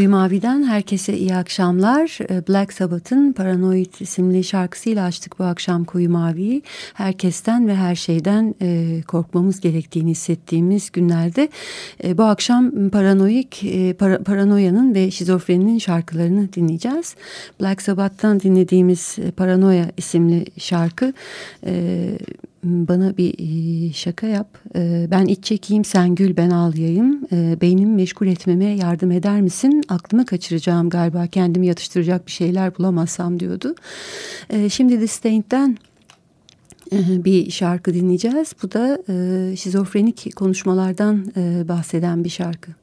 Koyu Mavi'den herkese iyi akşamlar. Ee, Black Sabbath'ın Paranoid isimli şarkısıyla açtık bu akşam Koyu Mavi'yi. Herkesten ve her şeyden e, korkmamız gerektiğini hissettiğimiz günlerde e, bu akşam paranoik, e, para, paranoyanın ve şizofreninin şarkılarını dinleyeceğiz. Black Sabbath'tan dinlediğimiz Paranoya isimli şarkı bana bir e, şaka yap. E, ben iç çekeyim sen gül ben ağlayayım. E, beynimi meşgul etmeme yardım eder misin? Aklımı kaçıracağım galiba kendimi yatıştıracak bir şeyler bulamazsam diyordu. Şimdi de Stain'den bir şarkı dinleyeceğiz. Bu da şizofrenik konuşmalardan bahseden bir şarkı.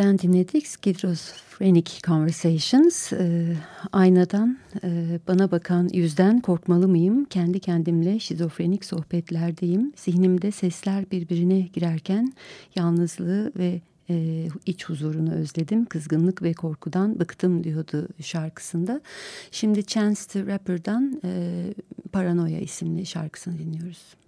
Stained'den dinledik Schizophrenic Conversations. E, aynadan e, bana bakan yüzden korkmalı mıyım? Kendi kendimle şizofrenik sohbetlerdeyim. Zihnimde sesler birbirine girerken yalnızlığı ve e, iç huzurunu özledim. Kızgınlık ve korkudan bıktım diyordu şarkısında. Şimdi Chance the Rapper'dan e, Paranoia isimli şarkısını dinliyoruz.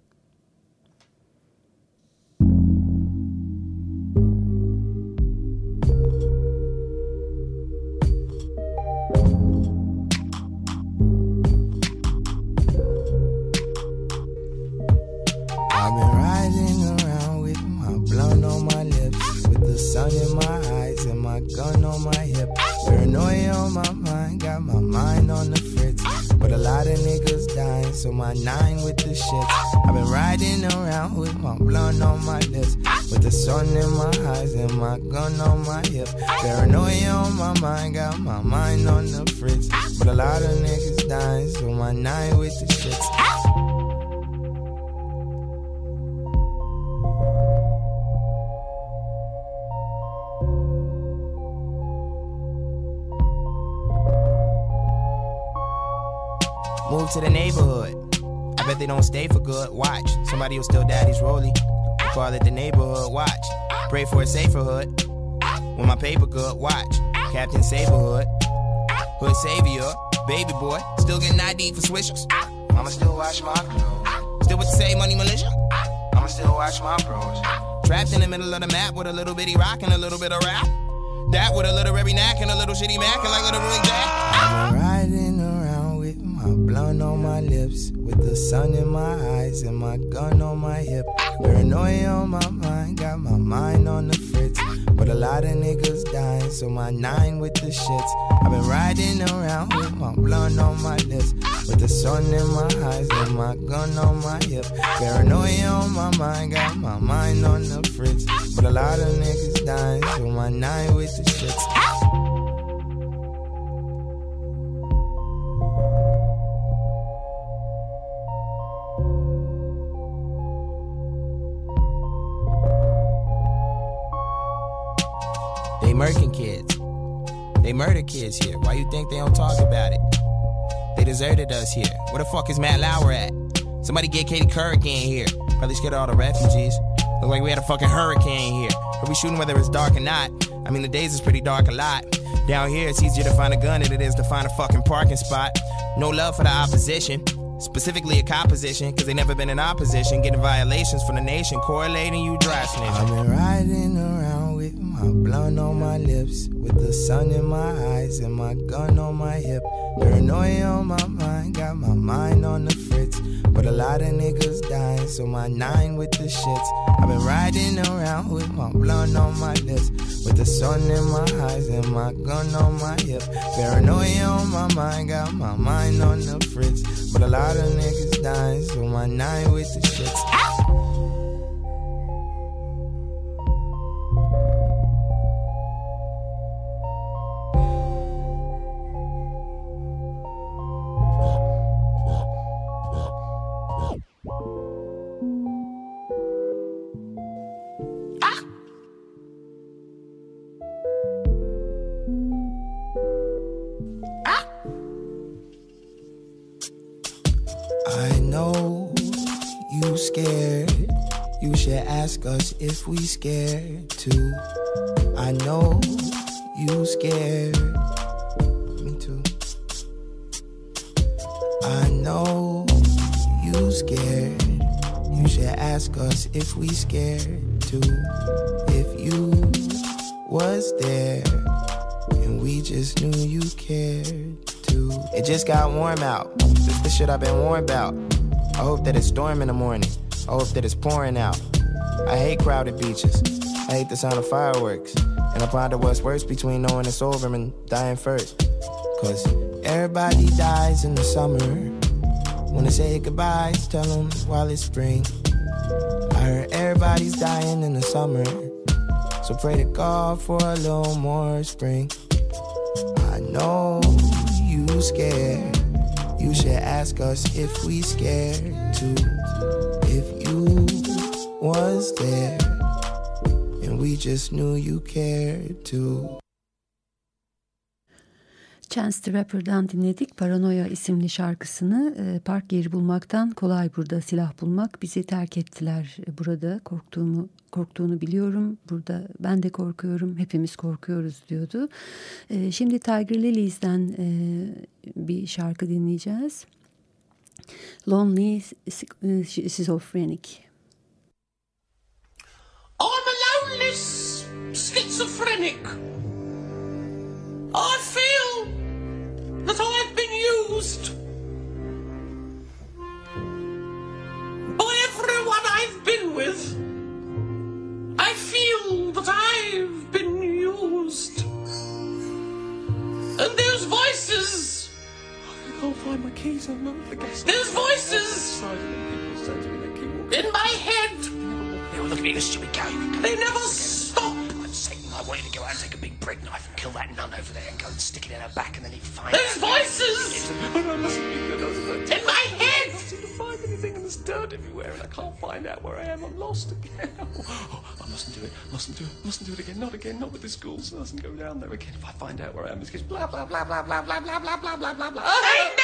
My gun on my hip. Paranoia on my mind, got my mind on the fritz. But a lot of niggas dying, so my nine with the shit. I've been riding around with my blunt on my lips. With the sun in my eyes and my gun on my hip. Paranoia on my mind, got my mind on the fritz. But a lot of niggas dying, so my nine with the shit. To the neighborhood. I bet they don't stay for good. Watch, somebody will steal daddy's rollie. Call it the neighborhood. Watch, pray for a safer hood. When my paper good, watch, Captain Saberhood. Hood savior, baby boy, still getting ID for swishers. I'ma still watch my bros. Still with the same money militia. I'ma still watch my bros. Trapped in the middle of the map with a little bitty rock and a little bit of rap. That with a literary knack and a little shitty mac and like little Rick Jack. Blunt on my lips, with the sun in my eyes and my gun on my hip. Paranoia on my mind, got my mind on the fritz. But a lot of niggas dying, so my nine with the shits. I've been riding around with my blunt on my lips, with the sun in my eyes and my gun on my hip. Paranoia on my mind, got my mind on the fritz. But a lot of niggas dying, so my nine with the shits. They murder kids here. Why you think they don't talk about it? They deserted us here. Where the fuck is Matt Lauer at? Somebody get Katie Couric in here. Probably scared of all the refugees. Look like we had a fucking hurricane here. Are we shooting whether it's dark or not? I mean, the days is pretty dark a lot. Down here, it's easier to find a gun than it is to find a fucking parking spot. No love for the opposition. Specifically a composition, cause they never been in opposition, getting violations from the nation, correlating you dry snitching. I've been riding around with my blunt on my lips, with the sun in my eyes and my gun on my hip. Paranoia on my mind, got my mind on the fritz. But a lot of niggas dying, so my nine with the shits. I've been riding around with my blunt on my lips, with the sun in my eyes and my gun on my hip. Paranoia on my mind, got my mind on the fritz. But a lot of niggas dying, so my nine with the shits. If we scared too. I know you scared. Me too. I know you scared. You should ask us if we scared too. If you was there and we just knew you cared too. It just got warm out. This the shit I've been warned about. I hope that it's storm in the morning. I hope that it's pouring out. I hate crowded beaches. I hate the sound of fireworks. And I ponder what's worse between knowing it's over and dying first. Cause everybody dies in the summer. Wanna say goodbyes, tell them while it's spring. I heard everybody's dying in the summer. So pray to God for a little more spring. I know you scared. You should ask us if we scared too. If you was there and we just knew you cared too. Chance the Rapper'dan dinledik. Paranoya isimli şarkısını e, park yeri bulmaktan kolay burada silah bulmak. Bizi terk ettiler e, burada. Korktuğumu korktuğunu biliyorum. Burada ben de korkuyorum. Hepimiz korkuyoruz diyordu. E, şimdi Tiger Lilies'den bir şarkı dinleyeceğiz. Lonely Schizophrenic. I'm a lonely schizophrenic. I feel that I've been used by everyone I've been with. I feel that I've been used. And those voices. I can't find my keys. I'm not the guest. Those voices in my head. They all look at me a stupid game. They never want you to go out and take a big bread knife and kill that nun over there and go and stick it in her back and then he'd find Those voices Oh, no, I mustn't be good. I was in my head. I seem to find anything and there's dirt everywhere and I can't find out where I am. I'm lost again. Oh, I mustn't do it. Mustn't do it. Mustn't do it again. Not again. Not with the schools. I mustn't go down there again. If I find out where I am, it's just blah blah blah blah blah blah blah blah blah blah blah blah. They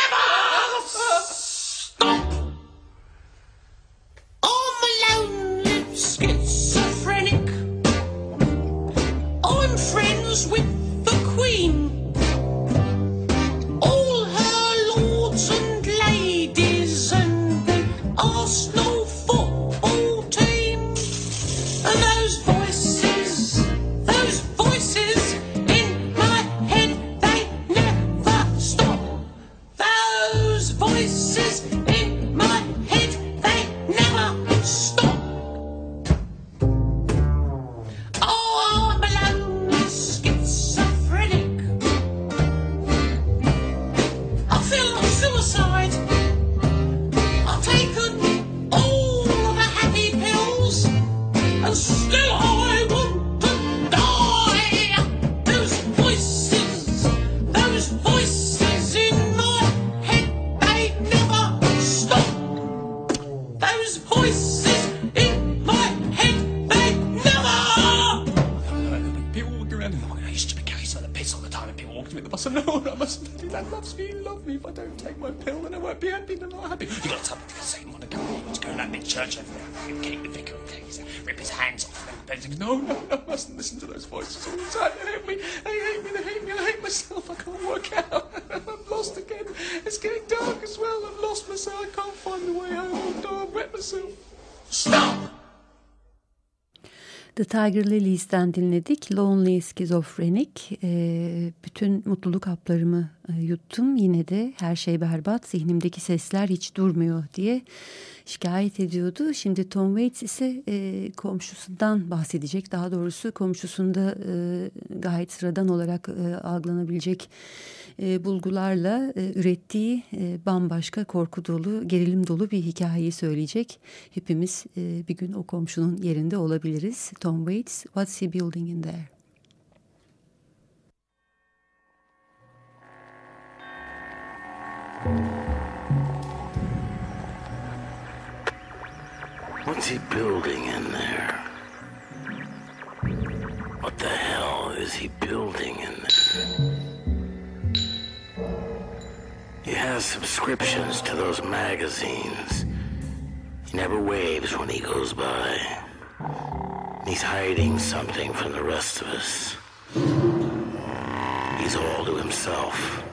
the bus. No, I mustn't do that. Loves me, love me. If I don't take my pill, then I won't be happy. Then I'm not happy. You got to tell me because Satan want to go. To go to that church over there. and Keep the vicar and things. Rip his hands off. No, no, no. I mustn't listen to those voices all the time. They hate me. They hate me. They hate me. I hate myself. I can't work out. I'm lost again. It's getting dark as well. I've lost myself. I can't find the way home. Oh, I've wet myself. Stop! The Tiger Lilies'ten dinledik. Lonely Schizophrenic. Ee, bütün mutluluk haplarımı e, yuttum. Yine de her şey berbat. Zihnimdeki sesler hiç durmuyor diye şikayet ediyordu. Şimdi Tom Waits ise e, komşusundan bahsedecek. Daha doğrusu komşusunda e, gayet sıradan olarak e, algılanabilecek e, bulgularla e, ürettiği e, bambaşka korku dolu, gerilim dolu bir hikayeyi söyleyecek. Hepimiz e, bir gün o komşunun yerinde olabiliriz. Tom Waits, What's He Building in There? What's he building in there? What the hell is he building in there? He has subscriptions to those magazines. He never waves when he goes by. He's hiding something from the rest of us. He's all to himself.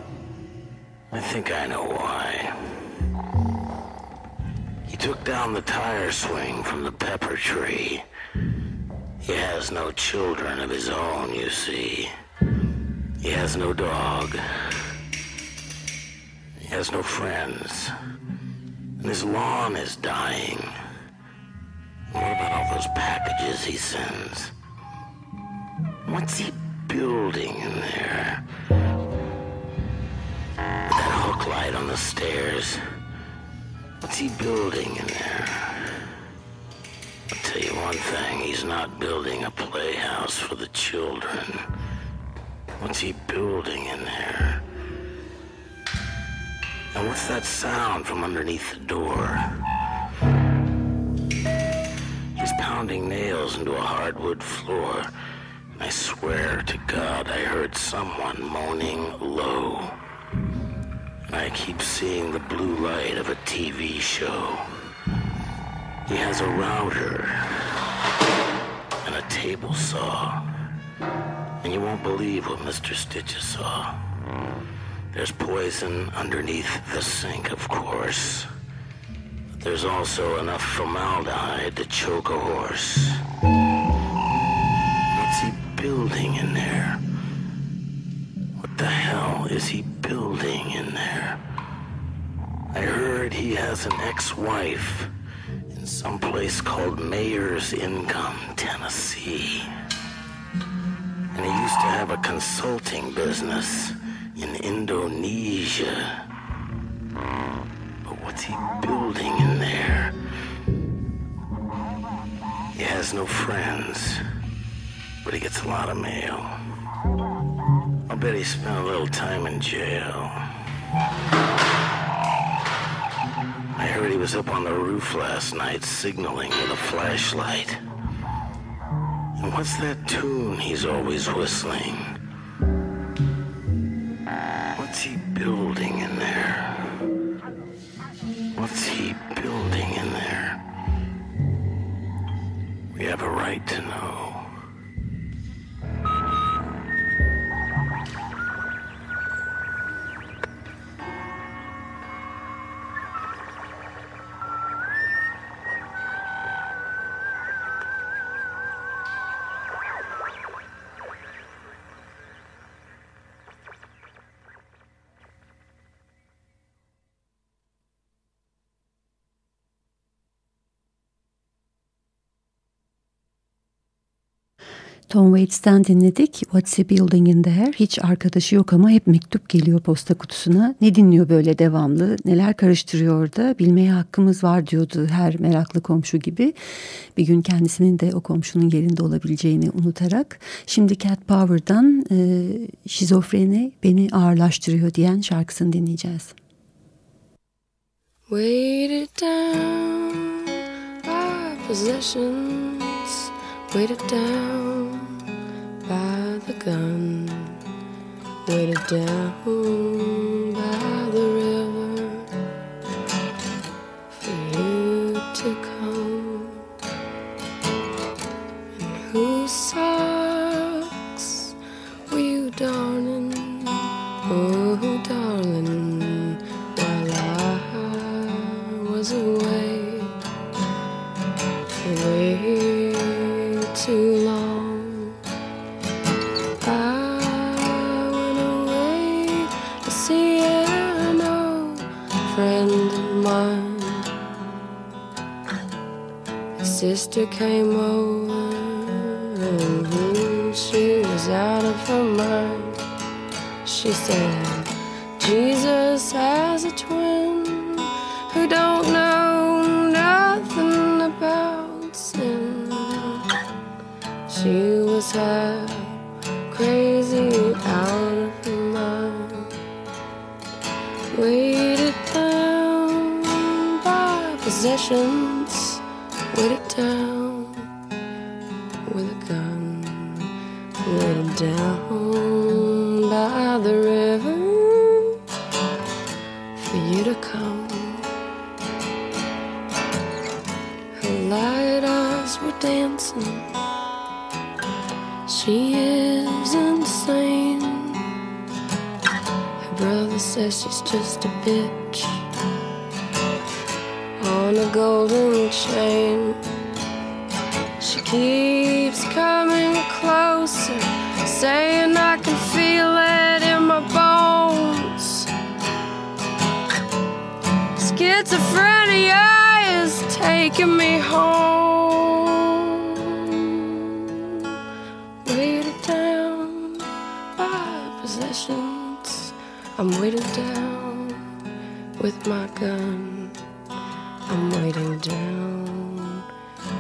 I think I know why. He took down the tire swing from the pepper tree. He has no children of his own, you see. He has no dog. He has no friends. And his lawn is dying. What about all those packages he sends? What's he building in there? Light on the stairs. What's he building in there? I'll tell you one thing, he's not building a playhouse for the children. What's he building in there? And what's that sound from underneath the door? He's pounding nails into a hardwood floor. I swear to God I heard someone moaning low. I keep seeing the blue light of a TV show. He has a router and a table saw. And you won't believe what Mr. Sticha saw. There's poison underneath the sink, of course. But there's also enough formaldehyde to choke a horse. What's he building in there? What the hell is he building in there? I heard he has an ex-wife in some place called Mayor's Income, Tennessee. And he used to have a consulting business in Indonesia. But what's he building in there? He has no friends, but he gets a lot of mail. I'll bet he spent a little time in jail. I heard he was up on the roof last night signaling with a flashlight. And what's that tune he's always whistling? What's he building in there? What's he building in there? We have a right to know. Tom Waits'ten dinledik. What's a Building in There? Hiç arkadaşı yok ama hep mektup geliyor posta kutusuna. Ne dinliyor böyle devamlı? Neler karıştırıyor da bilmeye hakkımız var diyordu her meraklı komşu gibi. Bir gün kendisinin de o komşunun yerinde olabileceğini unutarak. Şimdi Cat Power'dan e, şizofreni beni ağırlaştırıyor diyen şarkısını dinleyeceğiz. Weighted down by possessions, weighted down by the gun, weighted down by the river for you to come. And whose socks were you darning? Oh, darling, while I was away, sister came over, and she was out of her mind. She said,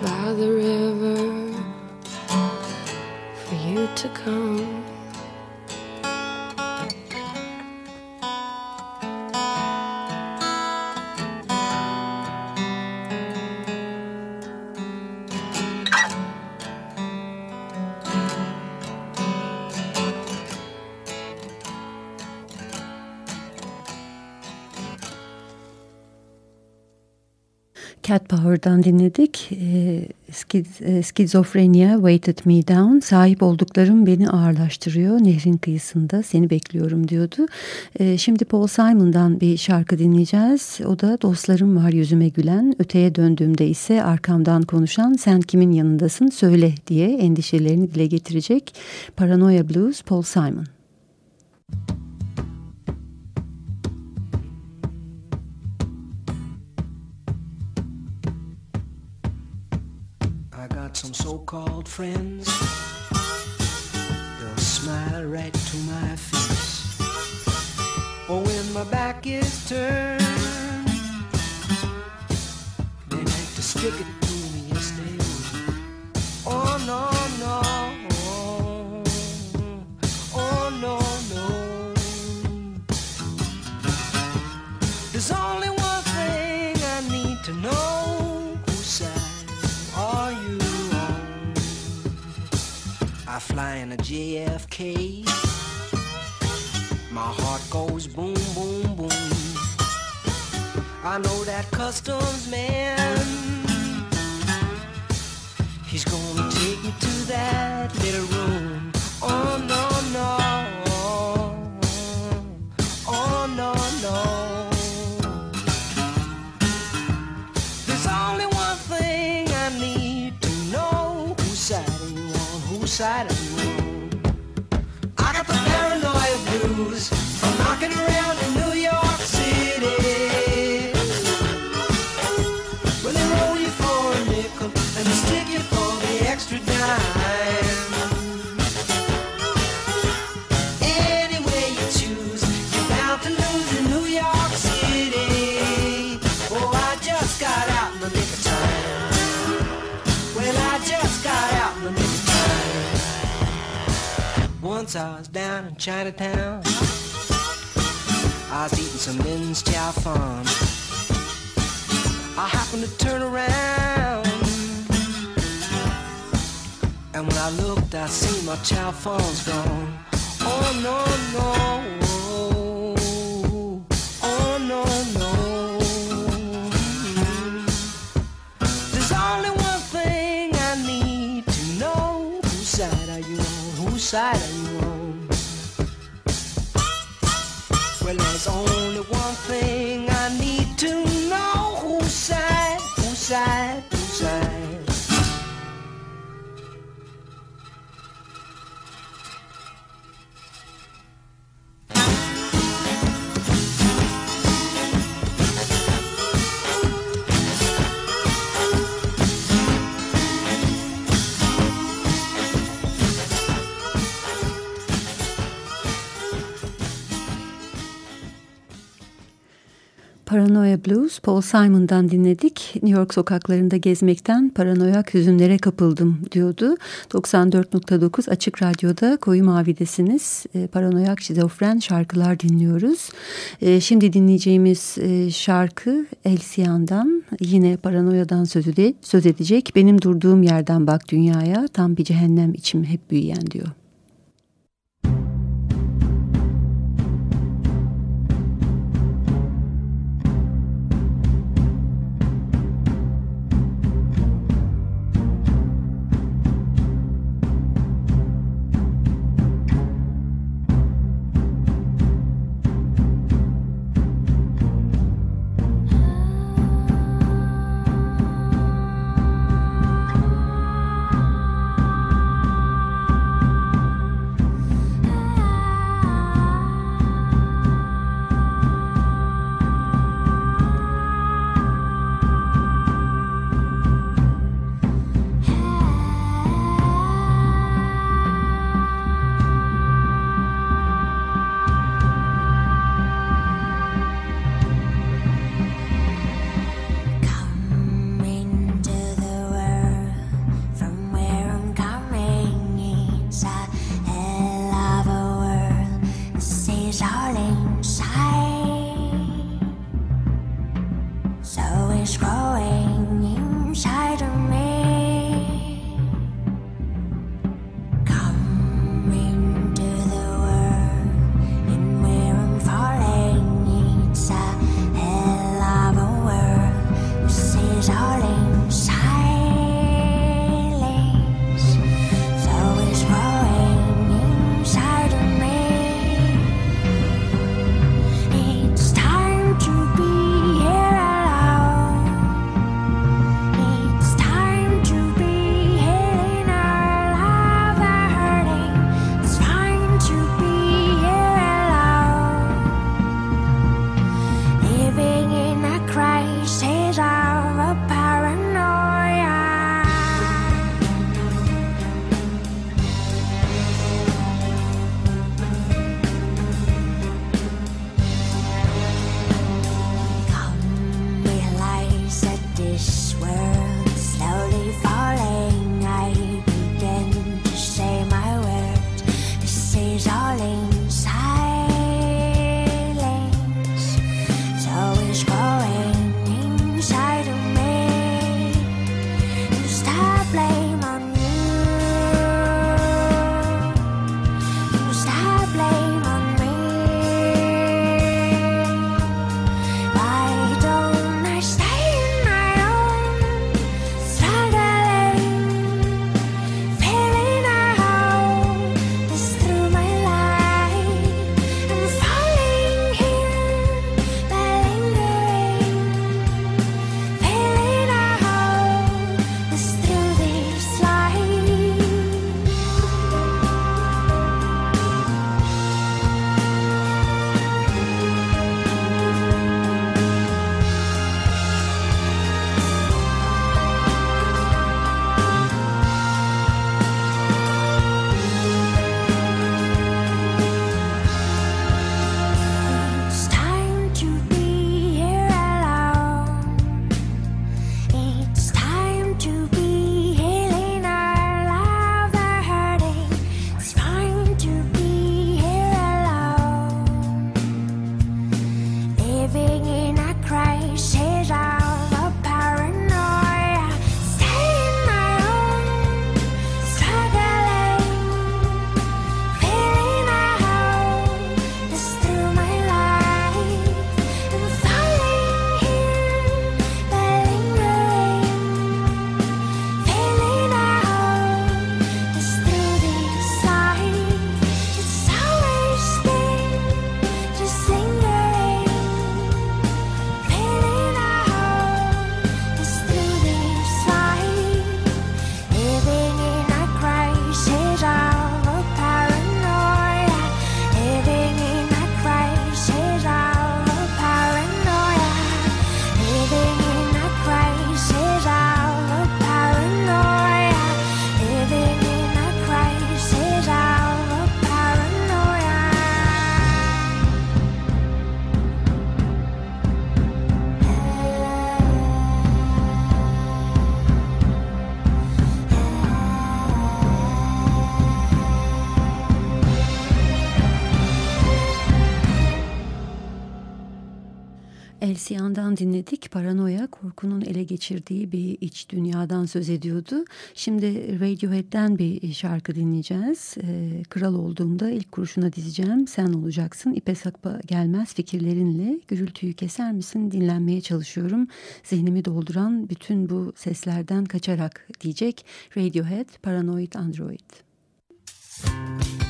by the river for you to come. Cat Power'dan dinledik. E, Skizofrenia Weighted Me Down. Sahip olduklarım beni ağırlaştırıyor. Nehrin kıyısında seni bekliyorum diyordu. E, şimdi Paul Simon'dan bir şarkı dinleyeceğiz. O da dostlarım var yüzüme gülen. Öteye döndüğümde ise arkamdan konuşan sen kimin yanındasın söyle diye endişelerini dile getirecek. Paranoia Blues Paul Simon. Some so-called friends. They'll smile right to my face. Or when my back is turned, they like to stick it to me, yes they will. Oh no, no. I fly in a JFK. My heart goes boom, boom, boom. I know that customs man. He's gonna take me to that Once I was down in Chinatown. I was eating some Lin's Chow Fun. I happened to turn around. And when I looked, I seen my chow fun's gone. Oh no, no. Paranoia Blues, Paul Simon'dan dinledik. New York sokaklarında gezmekten paranoyak hüzünlere kapıldım diyordu. 94.9 Açık Radyo'da Koyu Mavi'desiniz. E, paranoyak şizofren şarkılar dinliyoruz. E, şimdi dinleyeceğimiz e, şarkı Elsiyan'dan yine paranoyadan söz edecek. Benim durduğum yerden bak dünyaya tam bir cehennem içim hep büyüyen diyor. Elsiyan'dan dinledik. Paranoya korkunun ele geçirdiği bir iç dünyadan söz ediyordu. Şimdi Radiohead'den bir şarkı dinleyeceğiz. Ee, kral olduğumda ilk kurşuna dizeceğim. Sen olacaksın. İpe sakpa gelmez fikirlerinle. Gürültüyü keser misin? Dinlenmeye çalışıyorum. Zihnimi dolduran bütün bu seslerden kaçarak diyecek Radiohead Paranoid Android. Müzik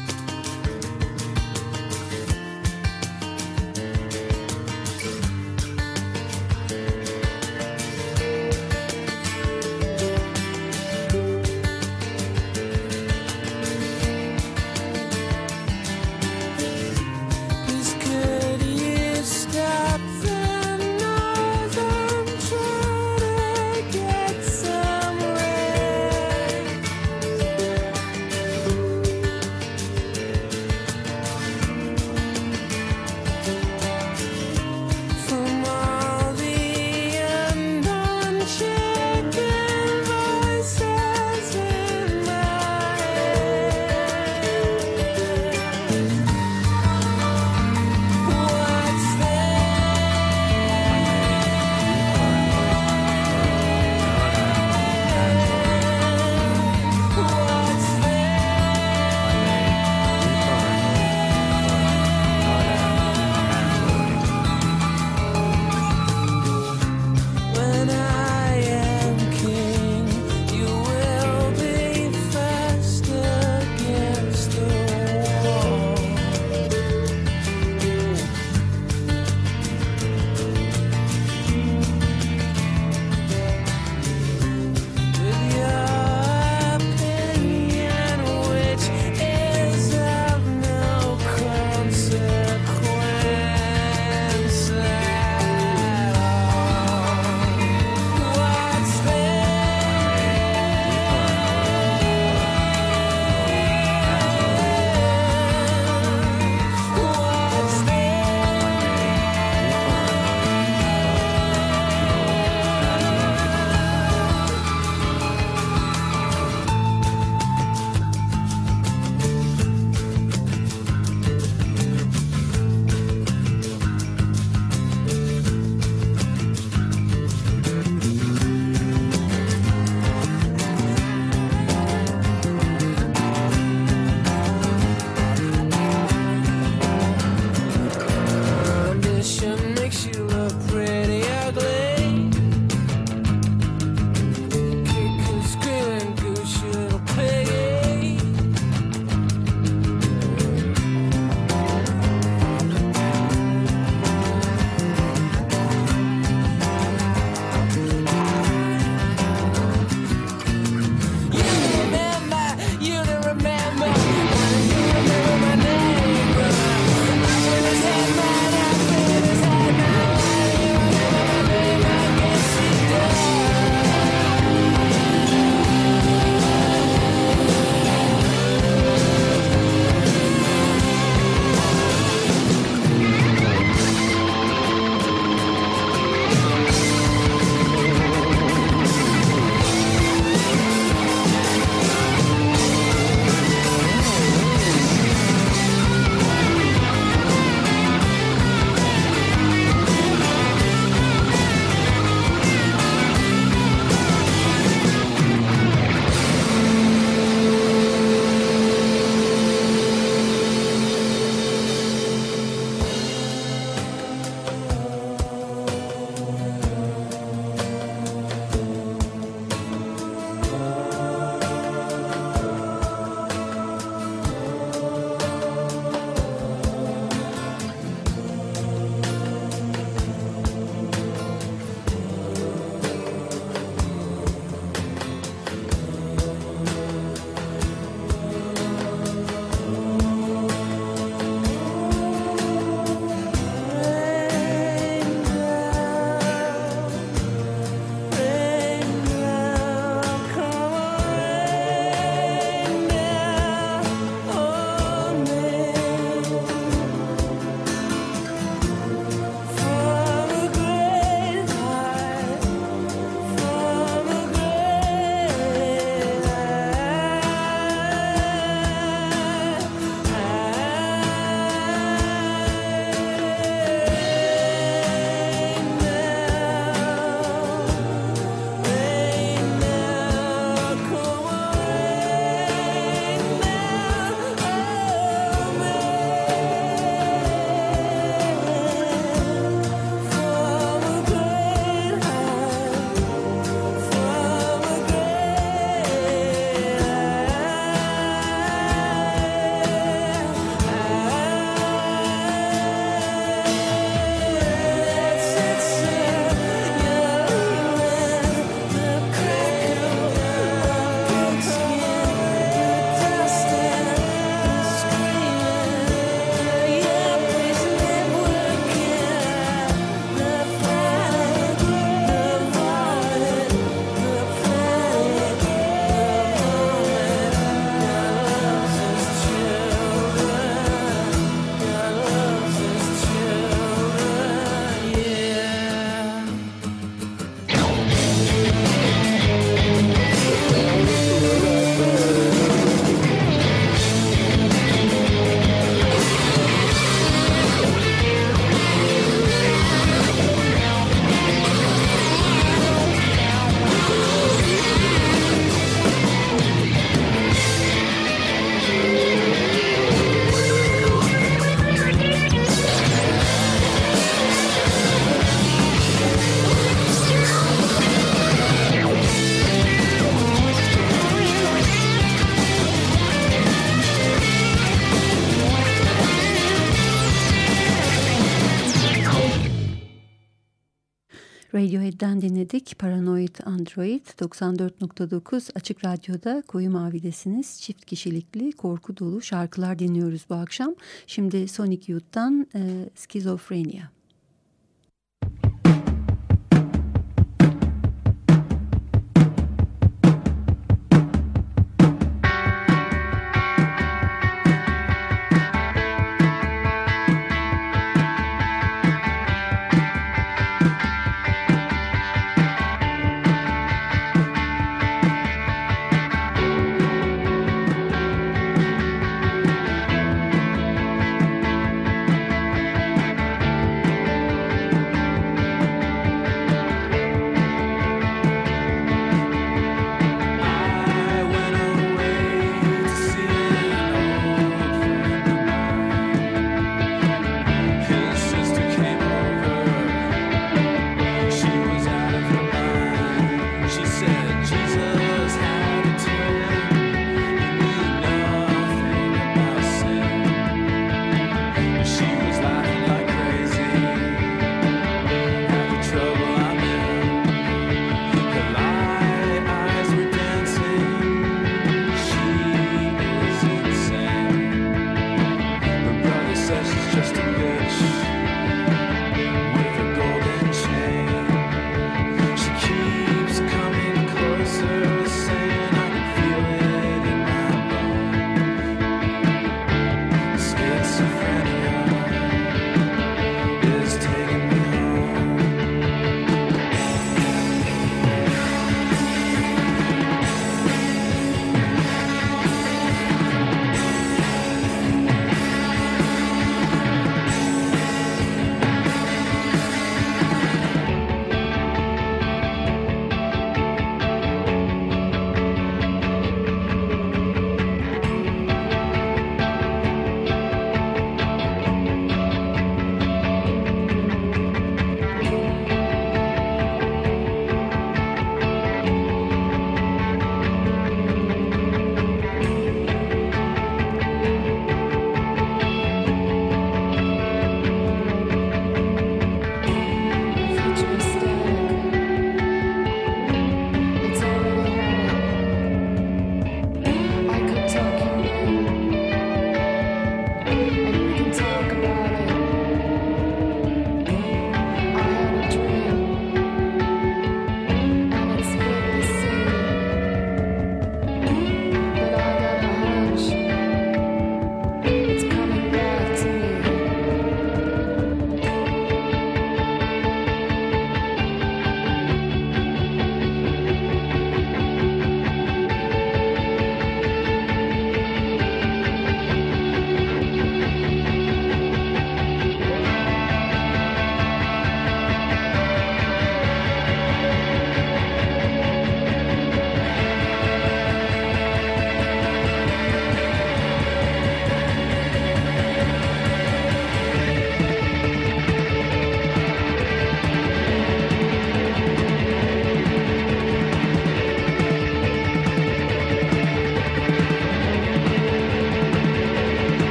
Android 94.9 Açık Radyo'da Koyu Mavi'desiniz. Çift kişilikli korku dolu şarkılar dinliyoruz bu akşam. Şimdi Sonic Youth'tan e, Skizofrenia.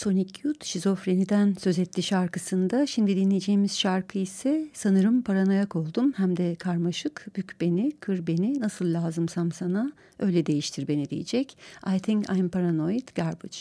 Sonic Youth şizofreniden söz etti şarkısında. Şimdi dinleyeceğimiz şarkı ise sanırım paranoyak oldum. Hem de karmaşık, bük beni, kır beni, nasıl lazımsam sana, öyle değiştir beni diyecek. I think I'm paranoid, garbage.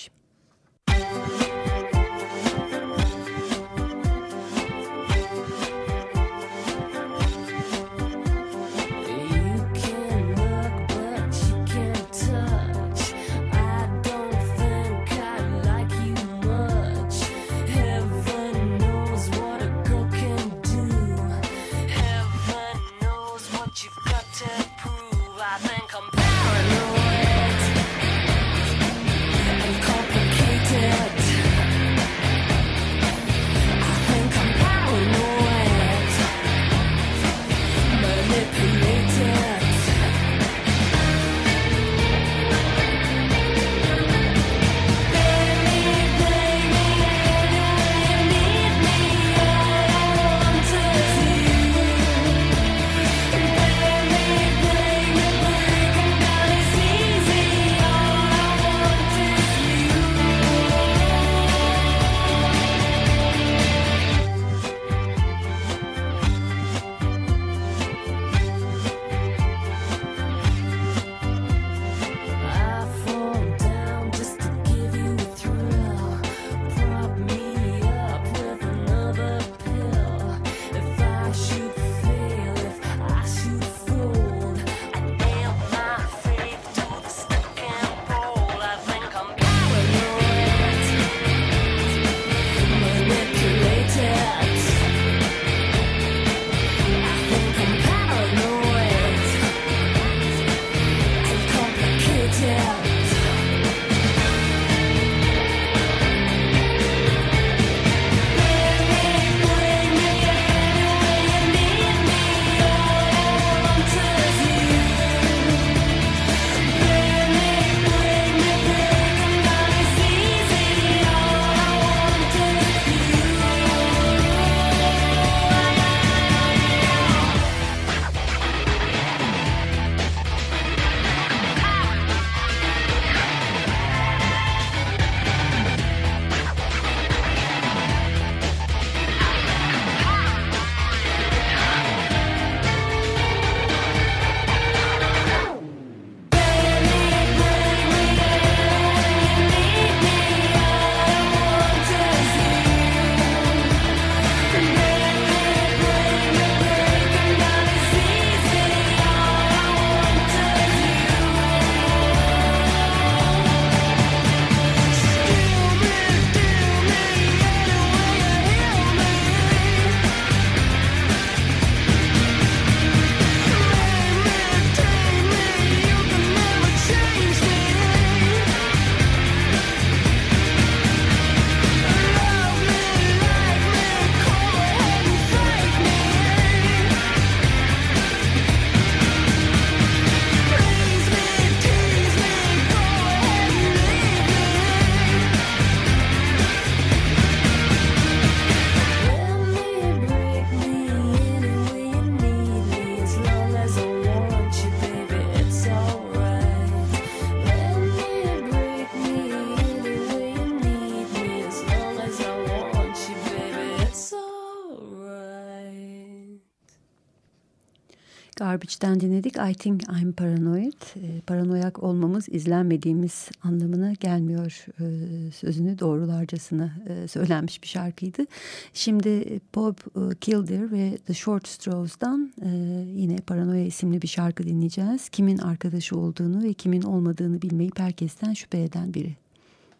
Garbage'den dinledik. I think I'm paranoid. E, paranoyak olmamız izlenmediğimiz anlamına gelmiyor e, sözünü doğrularcasına e, söylenmiş bir şarkıydı. Şimdi Bob e, Kildare ve The Short Straws'dan e, yine Paranoya isimli bir şarkı dinleyeceğiz. Kimin arkadaşı olduğunu ve kimin olmadığını bilmeyip herkesten şüphe eden biri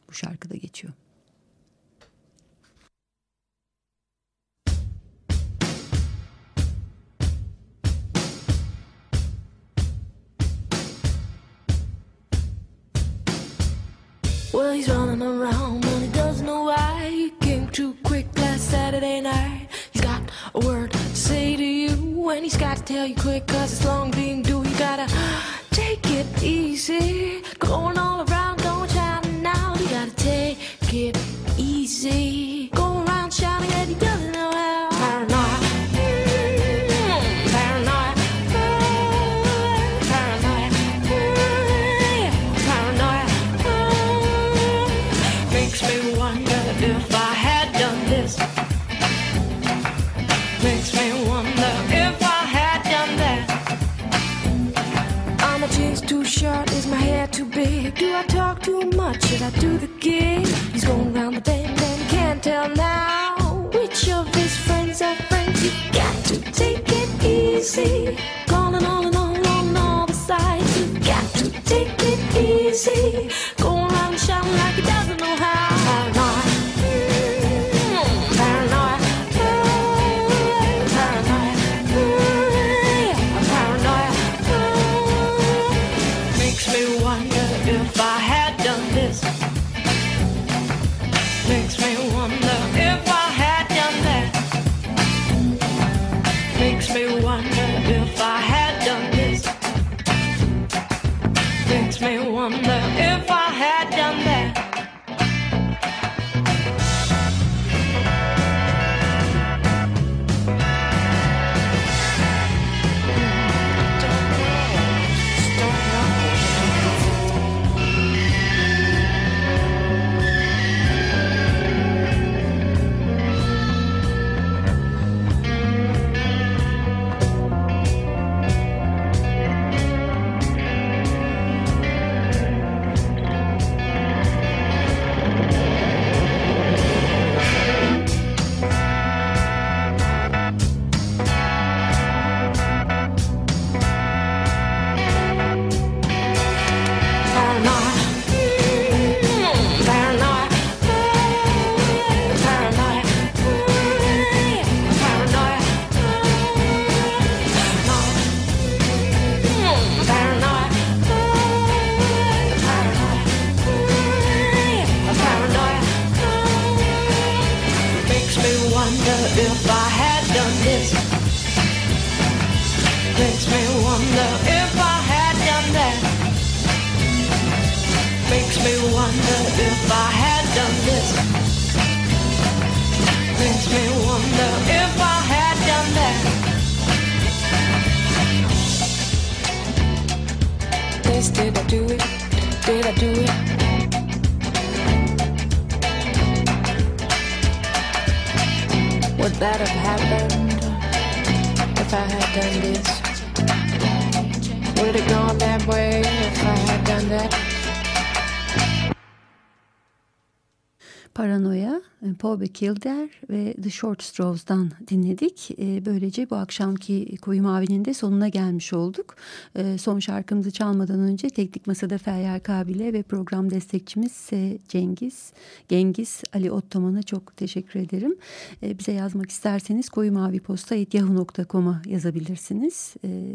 bu şarkıda geçiyor. Around and he doesn't know why. He came too quick last Saturday night. He's got a word to say to you, and he's got to tell you quick, cause it's long being due. You gotta take it easy. Going all around, going shouting now. You gotta take it easy. Too big? Do I talk too much? Should I do the gig? He's going round the bend and can't tell now which of his friends are friends. You got to take it easy. Calling all and all on all the sides. You got to take it easy. Going around shouting like he Kildare ve The Short Straws'dan dinledik. E, Böylece bu akşamki Koyu Mavi'nin de sonuna gelmiş olduk. E, Son şarkımızı çalmadan önce Teknik Masa'da Feryal Kabile ve program destekçimiz. Cengiz, Gengiz Ali Ottoman'a çok teşekkür ederim. E, Bize yazmak isterseniz koyumaviposta.yahoo.com'a yazabilirsiniz.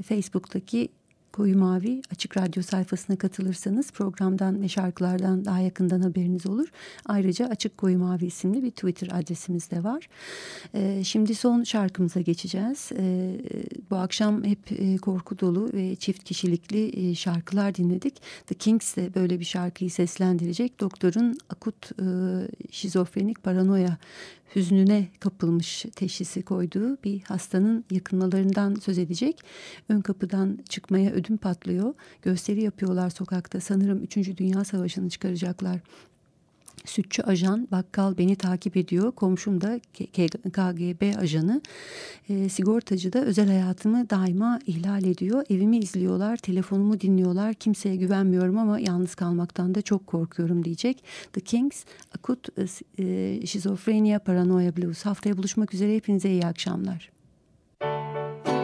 Facebook'taki Koyu Mavi Açık Radyo sayfasına katılırsanız programdan ve şarkılardan daha yakından haberiniz olur. Ayrıca Açık Koyu Mavi isimli bir Twitter adresimiz de var. Ee, şimdi son şarkımıza geçeceğiz. Ee, bu akşam hep e, korku dolu ve çift kişilikli e, şarkılar dinledik. The Kings de böyle bir şarkıyı seslendirecek. Doktorun akut e, şizofrenik paranoya hüznüne kapılmış teşhisi koyduğu bir hastanın yakınmalarından söz edecek. Ön kapıdan çıkmaya ödüm patlıyor. Gösteri yapıyorlar sokakta. Sanırım 3. Dünya Savaşı'nı çıkaracaklar. Sütçü ajan bakkal beni takip ediyor. Komşum da KGB ajanı. E, sigortacı da özel hayatımı daima ihlal ediyor. Evimi izliyorlar, telefonumu dinliyorlar. Kimseye güvenmiyorum ama yalnız kalmaktan da çok korkuyorum diyecek. The Kings, Akut e, Şizofrenia Paranoia Blues. Haftaya buluşmak üzere. Hepinize iyi akşamlar. I'm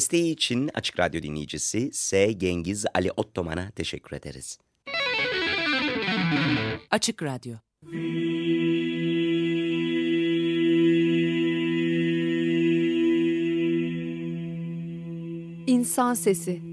Desteği için Açık Radyo dinleyicisi S. Gengiz Ali Ottoman'a teşekkür ederiz. Açık Radyo İnsan Sesi